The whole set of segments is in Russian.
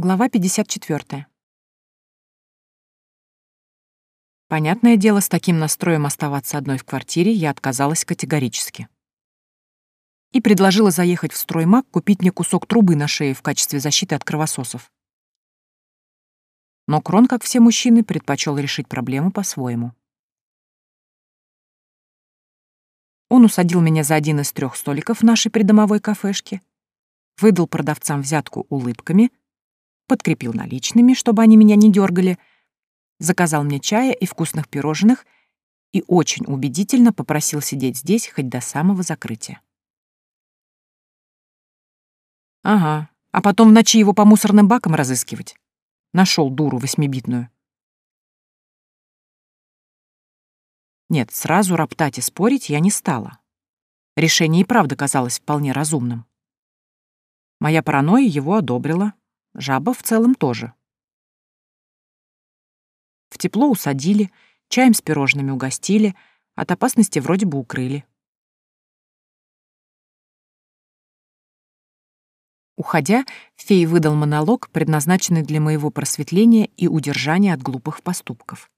Глава 54. Понятное дело, с таким настроем оставаться одной в квартире я отказалась категорически. И предложила заехать в строймаг купить мне кусок трубы на шее в качестве защиты от кровососов. Но Крон, как все мужчины, предпочел решить проблему по-своему. Он усадил меня за один из трех столиков нашей придомовой кафешке, выдал продавцам взятку улыбками — подкрепил наличными, чтобы они меня не дергали, заказал мне чая и вкусных пирожных и очень убедительно попросил сидеть здесь хоть до самого закрытия. Ага, а потом в ночи его по мусорным бакам разыскивать. Нашел дуру восьмибитную. Нет, сразу роптать и спорить я не стала. Решение и правда казалось вполне разумным. Моя паранойя его одобрила, Жаба в целом тоже. В тепло усадили, чаем с пирожными угостили, от опасности вроде бы укрыли. Уходя, фей выдал монолог, предназначенный для моего просветления и удержания от глупых поступков.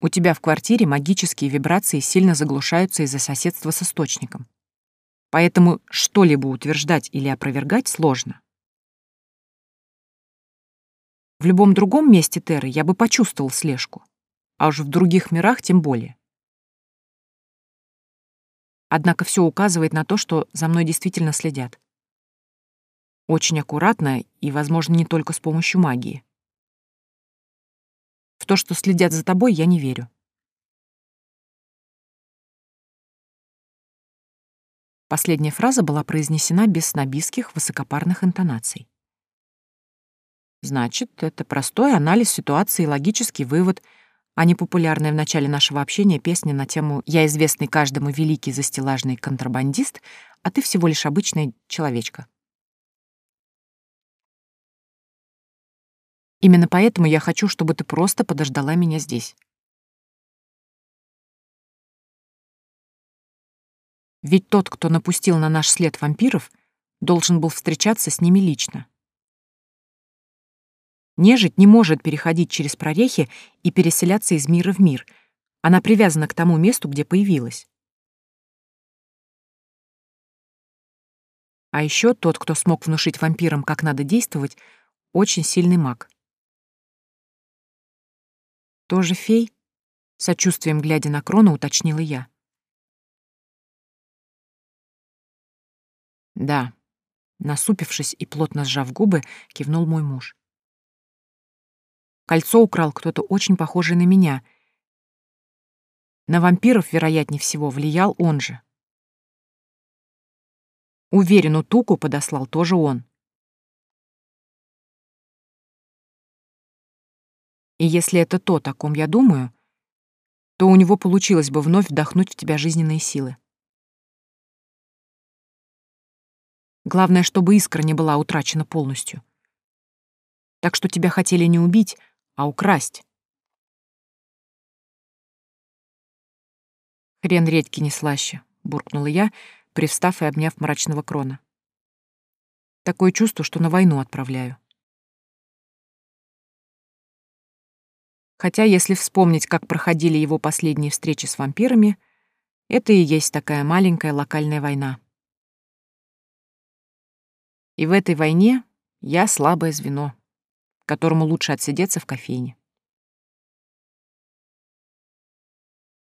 У тебя в квартире магические вибрации сильно заглушаются из-за соседства с источником. Поэтому что-либо утверждать или опровергать сложно. В любом другом месте Терры я бы почувствовал слежку, а уж в других мирах тем более. Однако все указывает на то, что за мной действительно следят. Очень аккуратно и, возможно, не только с помощью магии. В то, что следят за тобой, я не верю. Последняя фраза была произнесена без снобистских высокопарных интонаций. Значит, это простой анализ ситуации и логический вывод, а не популярная в начале нашего общения песня на тему «Я известный каждому великий застилажный контрабандист, а ты всего лишь обычная человечка». Именно поэтому я хочу, чтобы ты просто подождала меня здесь. Ведь тот, кто напустил на наш след вампиров, должен был встречаться с ними лично. Нежить не может переходить через прорехи и переселяться из мира в мир. Она привязана к тому месту, где появилась. А еще тот, кто смог внушить вампирам, как надо действовать, очень сильный маг. «Тоже фей?» — сочувствием глядя на Крона, уточнила я. «Да», — насупившись и плотно сжав губы, кивнул мой муж. Кольцо украл кто-то очень похожий на меня. На вампиров, вероятнее всего, влиял он же. Уверен, Туку подослал тоже он. И если это то, о ком я думаю, то у него получилось бы вновь вдохнуть в тебя жизненные силы. Главное, чтобы искра не была утрачена полностью. Так что тебя хотели не убить, а украсть. «Хрен редьки не слаще», — буркнула я, привстав и обняв мрачного крона. «Такое чувство, что на войну отправляю». Хотя, если вспомнить, как проходили его последние встречи с вампирами, это и есть такая маленькая локальная война. И в этой войне я слабое звено которому лучше отсидеться в кофейне.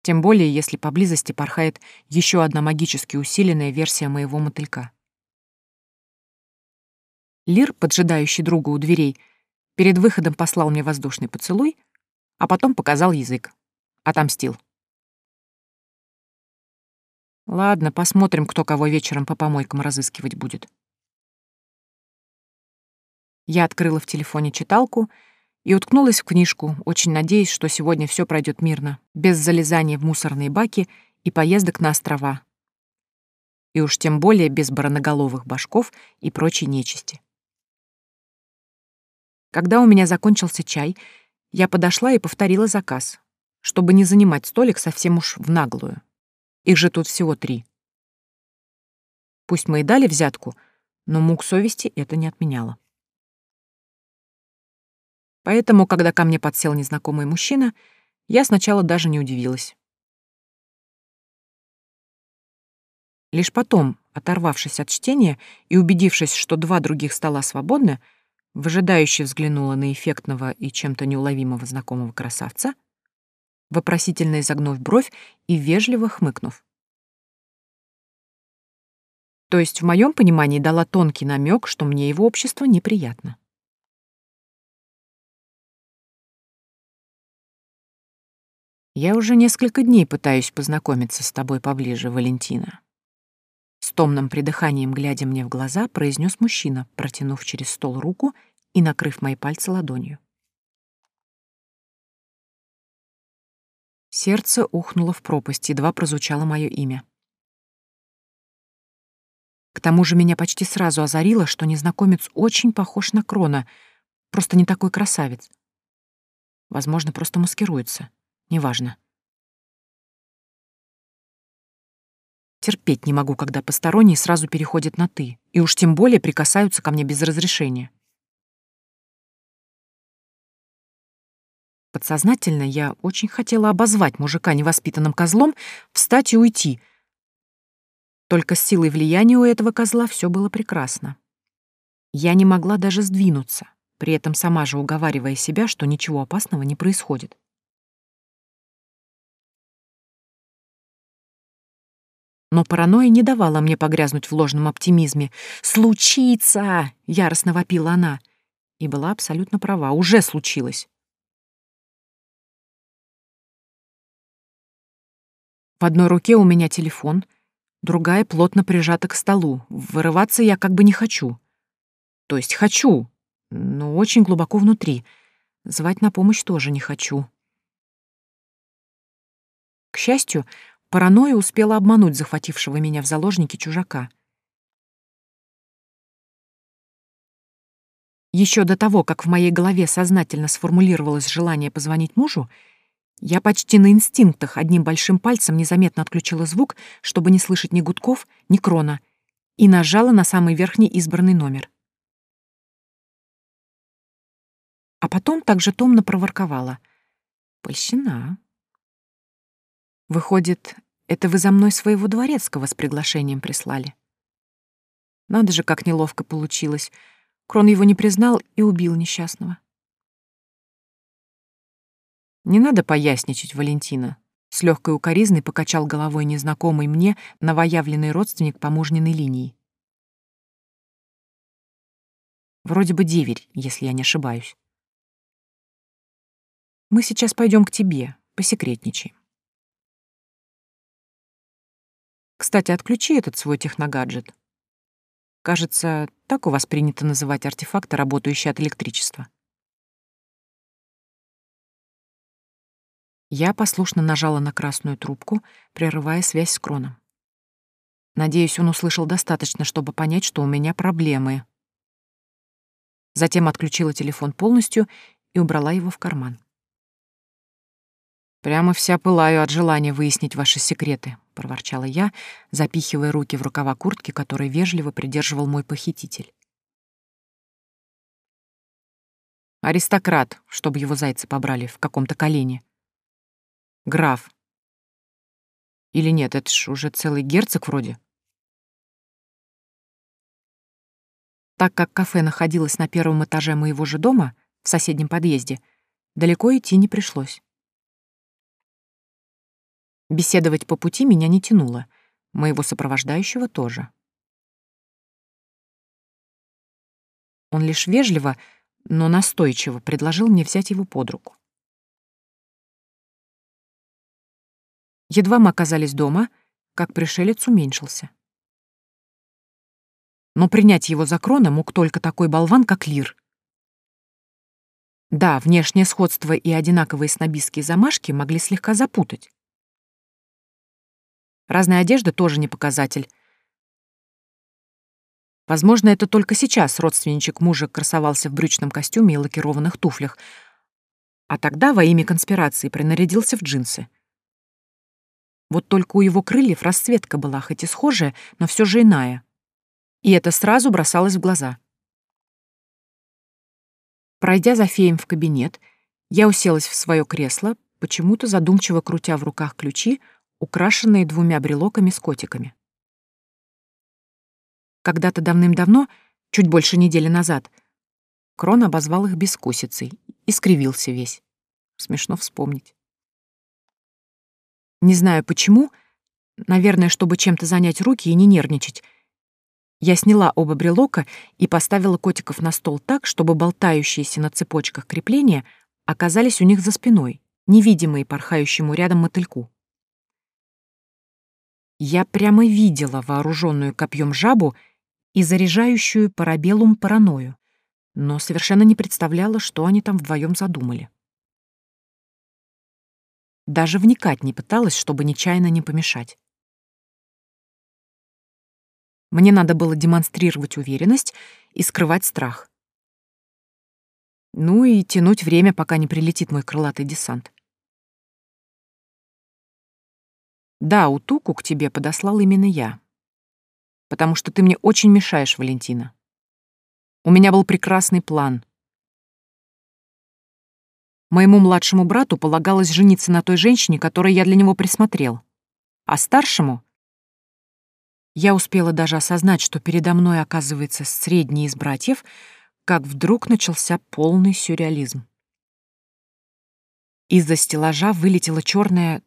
Тем более, если поблизости порхает еще одна магически усиленная версия моего мотылька. Лир, поджидающий друга у дверей, перед выходом послал мне воздушный поцелуй, а потом показал язык. Отомстил. Ладно, посмотрим, кто кого вечером по помойкам разыскивать будет. Я открыла в телефоне читалку и уткнулась в книжку, очень надеясь, что сегодня все пройдет мирно, без залезания в мусорные баки и поездок на острова. И уж тем более без бараноголовых башков и прочей нечисти. Когда у меня закончился чай, я подошла и повторила заказ, чтобы не занимать столик совсем уж в наглую. Их же тут всего три. Пусть мы и дали взятку, но мук совести это не отменяло. Поэтому, когда ко мне подсел незнакомый мужчина, я сначала даже не удивилась. Лишь потом, оторвавшись от чтения и убедившись, что два других стола свободны, выжидающе взглянула на эффектного и чем-то неуловимого знакомого красавца, вопросительно изогнув бровь и вежливо хмыкнув. То есть в моем понимании дала тонкий намек, что мне его общество неприятно. Я уже несколько дней пытаюсь познакомиться с тобой поближе, Валентина. С томным придыханием, глядя мне в глаза, произнес мужчина, протянув через стол руку и накрыв мои пальцы ладонью. Сердце ухнуло в пропасть, едва прозвучало мое имя. К тому же меня почти сразу озарило, что незнакомец очень похож на Крона, просто не такой красавец. Возможно, просто маскируется. Неважно. Терпеть не могу, когда посторонние сразу переходят на «ты», и уж тем более прикасаются ко мне без разрешения. Подсознательно я очень хотела обозвать мужика невоспитанным козлом, встать и уйти. Только с силой влияния у этого козла все было прекрасно. Я не могла даже сдвинуться, при этом сама же уговаривая себя, что ничего опасного не происходит. Но паранойя не давала мне погрязнуть в ложном оптимизме. «Случится!» — яростно вопила она. И была абсолютно права. Уже случилось. В одной руке у меня телефон, другая плотно прижата к столу. Вырываться я как бы не хочу. То есть хочу, но очень глубоко внутри. Звать на помощь тоже не хочу. К счастью, Паранойя успела обмануть захватившего меня в заложники чужака. Еще до того, как в моей голове сознательно сформулировалось желание позвонить мужу, я почти на инстинктах одним большим пальцем незаметно отключила звук, чтобы не слышать ни гудков, ни крона, и нажала на самый верхний избранный номер. А потом также томно проворковала. «Польщина». Выходит, это вы за мной своего дворецкого с приглашением прислали. Надо же, как неловко получилось. Крон его не признал и убил несчастного. Не надо поясничать, Валентина. С легкой укоризной покачал головой незнакомый мне новоявленный родственник по линии. Вроде бы деверь, если я не ошибаюсь. Мы сейчас пойдем к тебе, посекретничаем. Кстати, отключи этот свой техногаджет. Кажется, так у вас принято называть артефакты, работающие от электричества. Я послушно нажала на красную трубку, прерывая связь с Кроном. Надеюсь, он услышал достаточно, чтобы понять, что у меня проблемы. Затем отключила телефон полностью и убрала его в карман. Прямо вся пылаю от желания выяснить ваши секреты, — проворчала я, запихивая руки в рукава куртки, который вежливо придерживал мой похититель. Аристократ, чтобы его зайцы побрали в каком-то колене. Граф. Или нет, это ж уже целый герцог вроде. Так как кафе находилось на первом этаже моего же дома, в соседнем подъезде, далеко идти не пришлось. Беседовать по пути меня не тянуло, моего сопровождающего тоже. Он лишь вежливо, но настойчиво предложил мне взять его под руку. Едва мы оказались дома, как пришелец уменьшился. Но принять его за крона мог только такой болван, как Лир. Да, внешнее сходство и одинаковые снобистские замашки могли слегка запутать. Разная одежда тоже не показатель. Возможно, это только сейчас родственничек мужа красовался в брючном костюме и лакированных туфлях, а тогда во имя конспирации принарядился в джинсы. Вот только у его крыльев расцветка была хоть и схожая, но все же иная. И это сразу бросалось в глаза. Пройдя за феем в кабинет, я уселась в свое кресло, почему-то задумчиво крутя в руках ключи, украшенные двумя брелоками с котиками. Когда-то давным-давно, чуть больше недели назад, Крон обозвал их бескусицей и скривился весь. Смешно вспомнить. Не знаю почему, наверное, чтобы чем-то занять руки и не нервничать, я сняла оба брелока и поставила котиков на стол так, чтобы болтающиеся на цепочках крепления оказались у них за спиной, невидимые порхающему рядом мотыльку. Я прямо видела вооруженную копьем жабу и заряжающую парабеллум паранойю, но совершенно не представляла, что они там вдвоем задумали. Даже вникать не пыталась, чтобы нечаянно не помешать. Мне надо было демонстрировать уверенность и скрывать страх. Ну и тянуть время, пока не прилетит мой крылатый десант. Да, утуку к тебе подослал именно я. Потому что ты мне очень мешаешь, Валентина. У меня был прекрасный план. Моему младшему брату полагалось жениться на той женщине, которой я для него присмотрел. А старшему я успела даже осознать, что передо мной оказывается средний из братьев, как вдруг начался полный сюрреализм. Из-за стеллажа вылетела черная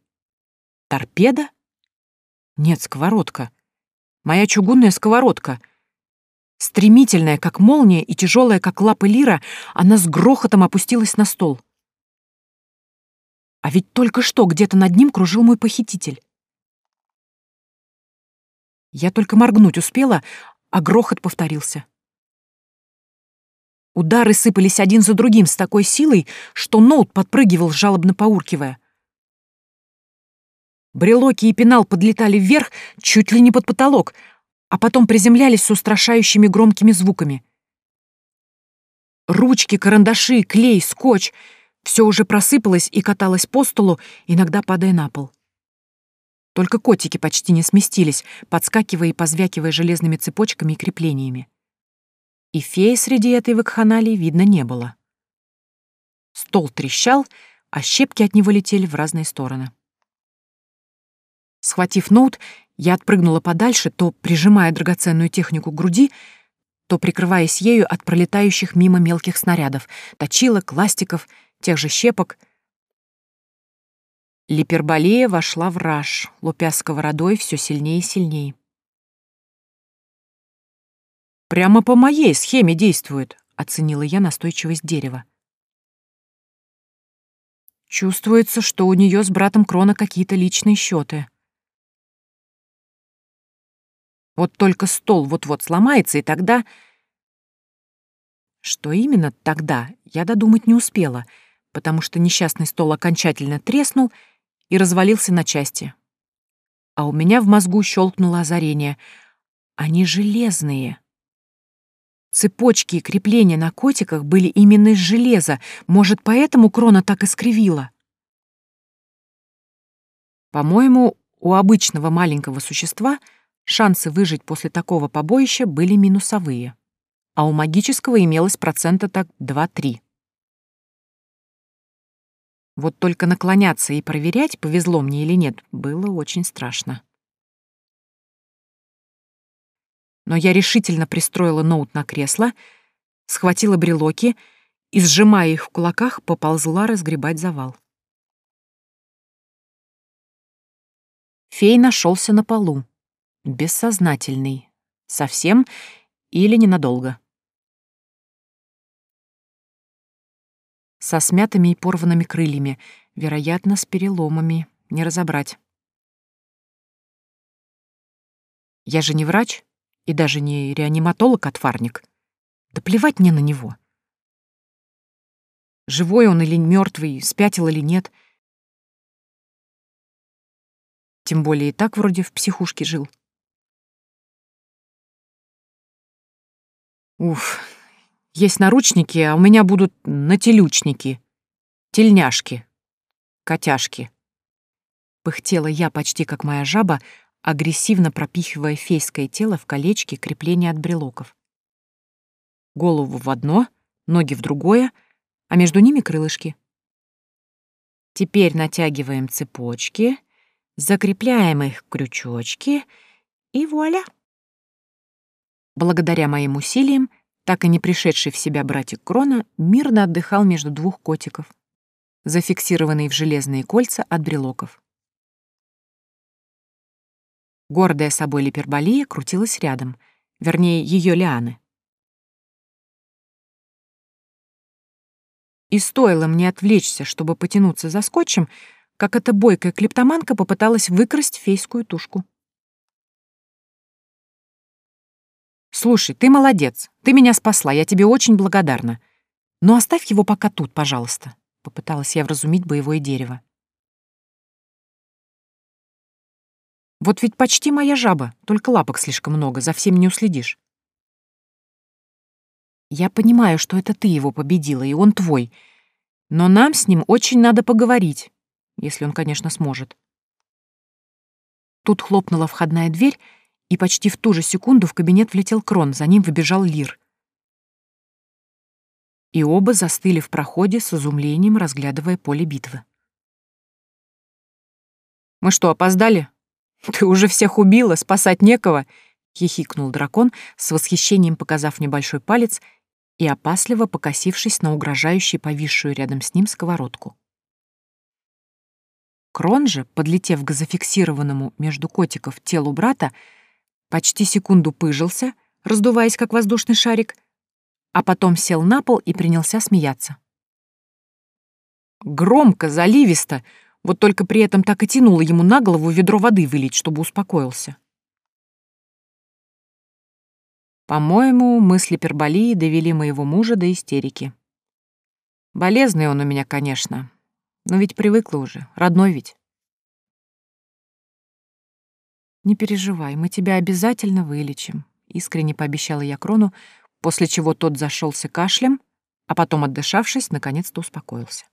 торпеда? Нет, сковородка. Моя чугунная сковородка. Стремительная, как молния, и тяжелая, как лапы лира, она с грохотом опустилась на стол. А ведь только что где-то над ним кружил мой похититель. Я только моргнуть успела, а грохот повторился. Удары сыпались один за другим с такой силой, что ноут подпрыгивал, жалобно поуркивая. Брелоки и пенал подлетали вверх, чуть ли не под потолок, а потом приземлялись с устрашающими громкими звуками. Ручки, карандаши, клей, скотч — все уже просыпалось и каталось по столу, иногда падая на пол. Только котики почти не сместились, подскакивая и позвякивая железными цепочками и креплениями. И феи среди этой вакханалии видно не было. Стол трещал, а щепки от него летели в разные стороны. Схватив ноут, я отпрыгнула подальше, то прижимая драгоценную технику к груди, то прикрываясь ею от пролетающих мимо мелких снарядов, точилок, ластиков, тех же щепок — Липерболея вошла в раж, лупя сковородой все сильнее и сильнее. «Прямо по моей схеме действует», — оценила я настойчивость дерева. Чувствуется, что у нее с братом Крона какие-то личные счеты. Вот только стол вот-вот сломается, и тогда... Что именно тогда, я додумать не успела, потому что несчастный стол окончательно треснул — и развалился на части. А у меня в мозгу щелкнуло озарение. Они железные. Цепочки и крепления на котиках были именно из железа. Может, поэтому крона так искривила? По-моему, у обычного маленького существа шансы выжить после такого побоища были минусовые, а у магического имелось процента так 2-3. Вот только наклоняться и проверять, повезло мне или нет, было очень страшно. Но я решительно пристроила ноут на кресло, схватила брелоки и, сжимая их в кулаках, поползла разгребать завал. Фей нашелся на полу, бессознательный, совсем или ненадолго. со смятыми и порванными крыльями, вероятно, с переломами, не разобрать. Я же не врач и даже не реаниматолог-отварник. Да плевать мне на него. Живой он или мертвый, спятил или нет. Тем более и так вроде в психушке жил. Уф, есть наручники, а у меня будут нателючники, тельняшки, котяшки. Пыхтела я почти как моя жаба, агрессивно пропихивая фейское тело в колечки крепления от брелоков. Голову в одно, ноги в другое, а между ними крылышки. Теперь натягиваем цепочки, закрепляем их крючочки и вуаля! Благодаря моим усилиям, так и не пришедший в себя братик Крона мирно отдыхал между двух котиков, зафиксированный в железные кольца от брелоков. Гордая собой Липерболия крутилась рядом, вернее, ее лианы. И стоило мне отвлечься, чтобы потянуться за скотчем, как эта бойкая клептоманка попыталась выкрасть фейскую тушку. «Слушай, ты молодец. Ты меня спасла. Я тебе очень благодарна. Но оставь его пока тут, пожалуйста», — попыталась я вразумить боевое дерево. «Вот ведь почти моя жаба, только лапок слишком много, за всем не уследишь». «Я понимаю, что это ты его победила, и он твой, но нам с ним очень надо поговорить, если он, конечно, сможет». Тут хлопнула входная дверь, и почти в ту же секунду в кабинет влетел Крон, за ним выбежал Лир. И оба застыли в проходе с изумлением, разглядывая поле битвы. «Мы что, опоздали? Ты уже всех убила, спасать некого!» — хихикнул дракон, с восхищением показав небольшой палец и опасливо покосившись на угрожающий повисшую рядом с ним сковородку. Крон же, подлетев к зафиксированному между котиков телу брата, почти секунду пыжился, раздуваясь как воздушный шарик, а потом сел на пол и принялся смеяться. Громко, заливисто, вот только при этом так и тянуло ему на голову ведро воды вылить, чтобы успокоился. По-моему, мысли перболии довели моего мужа до истерики. Болезный он у меня, конечно, но ведь привыкла уже, родной ведь. «Не переживай, мы тебя обязательно вылечим», — искренне пообещала я Крону, после чего тот зашелся кашлем, а потом, отдышавшись, наконец-то успокоился.